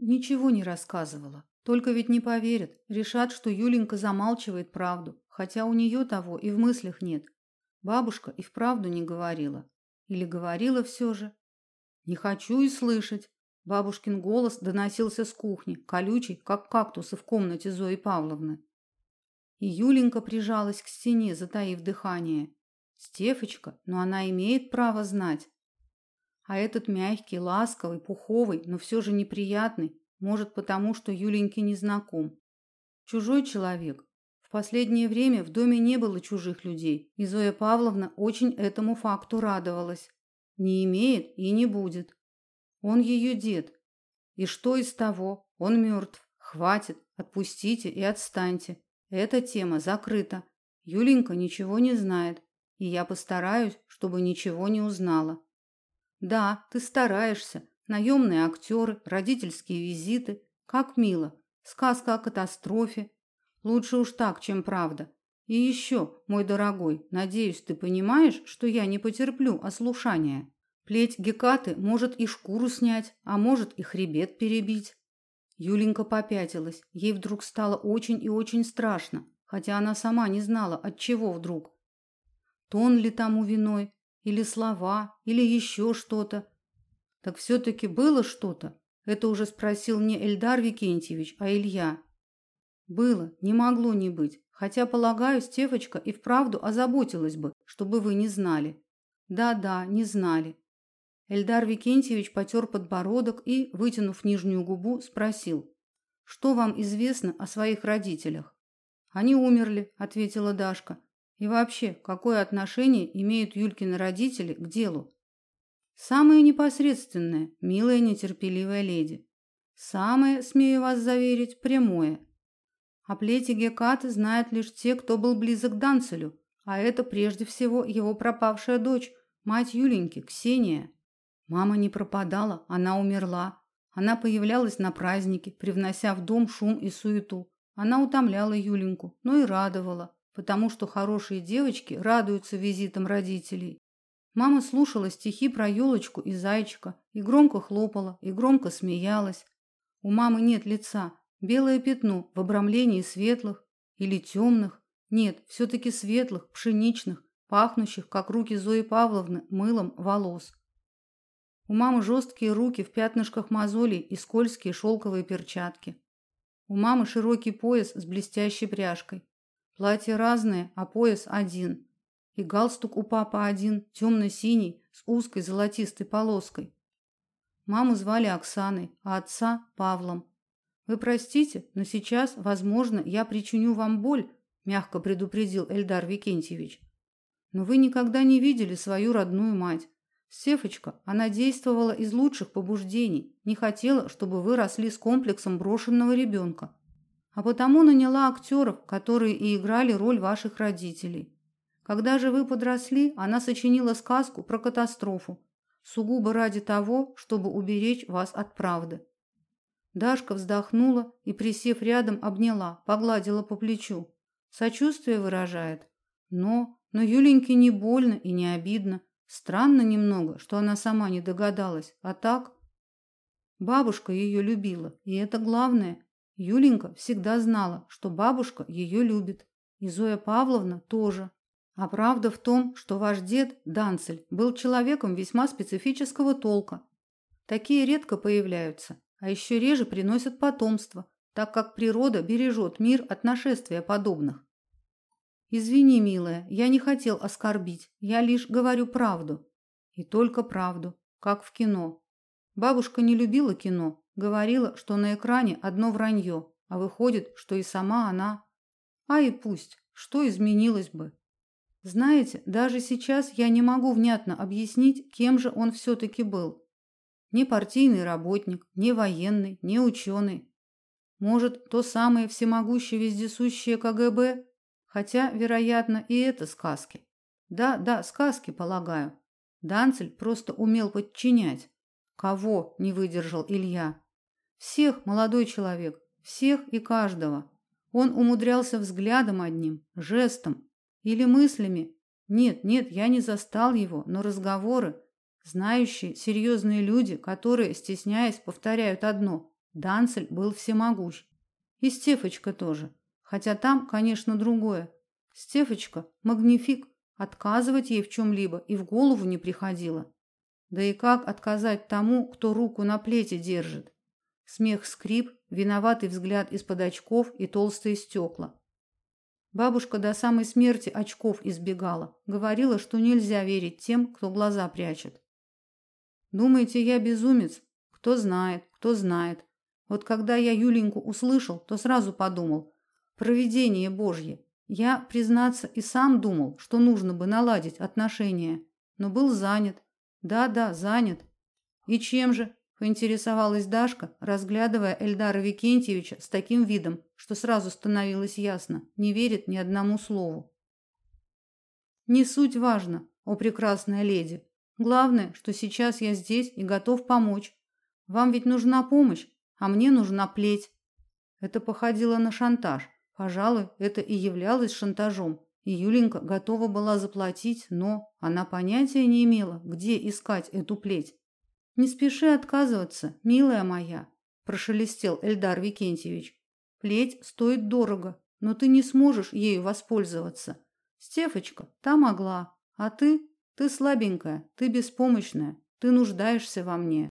ничего не рассказывала. Только ведь не поверят, решат, что Юленька замалчивает правду, хотя у нее того и в мыслях нет. Бабушка и вправду не говорила. Или говорила все же. Не хочу и слышать. Бабушкин голос доносился с кухни, колючий, как кактусы в комнате Зои Павловны. И Юленька прижалась к стене, затаив дыхание. Стефочка, но она имеет право знать. А этот мягкий, ласковый, пуховый, но все же неприятный, может, потому что Юленьке не знаком. Чужой человек. В последнее время в доме не было чужих людей, и Зоя Павловна очень этому факту радовалась. Не имеет и не будет. Он ее дед. И что из того? Он мертв. Хватит, отпустите и отстаньте. Эта тема закрыта. Юленька ничего не знает, и я постараюсь, чтобы ничего не узнала. Да, ты стараешься. Наемные актеры, родительские визиты. Как мило. Сказка о катастрофе. Лучше уж так, чем правда. И еще, мой дорогой, надеюсь, ты понимаешь, что я не потерплю ослушания. Плеть Гекаты может и шкуру снять, а может и хребет перебить. Юленька попятилась. Ей вдруг стало очень и очень страшно, хотя она сама не знала, от чего вдруг. Тон ли тому виной, или слова, или еще что-то. Так все таки было что-то. Это уже спросил не Эльдар Викентьевич, а Илья. Было, не могло не быть. Хотя, полагаю, Стефочка и вправду озаботилась бы, чтобы вы не знали. Да-да, не знали. Эльдар Викентьевич потер подбородок и, вытянув нижнюю губу, спросил: "Что вам известно о своих родителях?" "Они умерли", ответила Дашка. "И вообще, какое отношение имеют Юлькины родители к делу?" "Самое непосредственное, милая нетерпеливая леди. Самое, смею вас заверить, прямое. О плете Гекаты знают лишь те, кто был близок к Данцелю, а это прежде всего его пропавшая дочь, мать Юленьки, Ксения. Мама не пропадала, она умерла. Она появлялась на празднике, привнося в дом шум и суету. Она утомляла Юленьку, но и радовала, потому что хорошие девочки радуются визитам родителей. Мама слушала стихи про елочку и зайчика, и громко хлопала, и громко смеялась. У мамы нет лица, белое пятно в обрамлении светлых или темных, нет, все таки светлых, пшеничных, пахнущих, как руки Зои Павловны, мылом волос. У мамы жесткие руки в пятнышках мозолей и скользкие шелковые перчатки. У мамы широкий пояс с блестящей пряжкой. Платья разные, а пояс один. И галстук у папы один, темно-синий, с узкой золотистой полоской. Маму звали Оксаной, а отца Павлом. Вы простите, но сейчас, возможно, я причиню вам боль, мягко предупредил Эльдар Викентьевич. Но вы никогда не видели свою родную мать. Сефочка, она действовала из лучших побуждений, не хотела, чтобы вы росли с комплексом брошенного ребенка, а потому наняла актеров, которые и играли роль ваших родителей. Когда же вы подросли, она сочинила сказку про катастрофу, сугубо ради того, чтобы уберечь вас от правды. Дашка вздохнула и, присев рядом, обняла, погладила по плечу. Сочувствие выражает. Но, но Юленьке не больно и не обидно. Странно немного, что она сама не догадалась, а так бабушка ее любила, и это главное. Юленька всегда знала, что бабушка ее любит, и Зоя Павловна тоже. А правда в том, что ваш дед Данцель был человеком весьма специфического толка. Такие редко появляются, а еще реже приносят потомство, так как природа бережет мир от нашествия подобных. Извини, милая, я не хотел оскорбить. Я лишь говорю правду. И только правду, как в кино. Бабушка не любила кино, говорила, что на экране одно вранье, а выходит, что и сама она. А и пусть, что изменилось бы? Знаете, даже сейчас я не могу внятно объяснить, кем же он все таки был. Не партийный работник, не военный, не ученый. Может, то самое всемогущее вездесущее КГБ, Хотя, вероятно, и это сказки. Да, да, сказки, полагаю. Данцель просто умел подчинять. Кого не выдержал Илья? Всех, молодой человек, всех и каждого. Он умудрялся взглядом одним, жестом или мыслями. Нет, нет, я не застал его, но разговоры, знающие, серьезные люди, которые, стесняясь, повторяют одно: Данцель был всемогущ. И Стефочка тоже. Хотя там, конечно, другое. Стефочка магнифик, отказывать ей в чем либо и в голову не приходило. Да и как отказать тому, кто руку на плете держит? Смех, скрип, виноватый взгляд из-под очков и толстые стекла. Бабушка до самой смерти очков избегала, говорила, что нельзя верить тем, кто глаза прячет. Думаете, я безумец? Кто знает, кто знает. Вот когда я Юленьку услышал, то сразу подумал: провидение Божье. Я, признаться, и сам думал, что нужно бы наладить отношения, но был занят. Да-да, занят. И чем же? Поинтересовалась Дашка, разглядывая Эльдара Викентьевича с таким видом, что сразу становилось ясно, не верит ни одному слову. Не суть важно, о прекрасная леди. Главное, что сейчас я здесь и готов помочь. Вам ведь нужна помощь, а мне нужна плеть. Это походило на шантаж. Пожалуй, это и являлось шантажом. И Юленька готова была заплатить, но она понятия не имела, где искать эту плеть. Не спеши отказываться, милая моя, прошелестел Эльдар Викентьевич. Плеть стоит дорого, но ты не сможешь ею воспользоваться. Стефочка, та могла, а ты, ты слабенькая, ты беспомощная, ты нуждаешься во мне.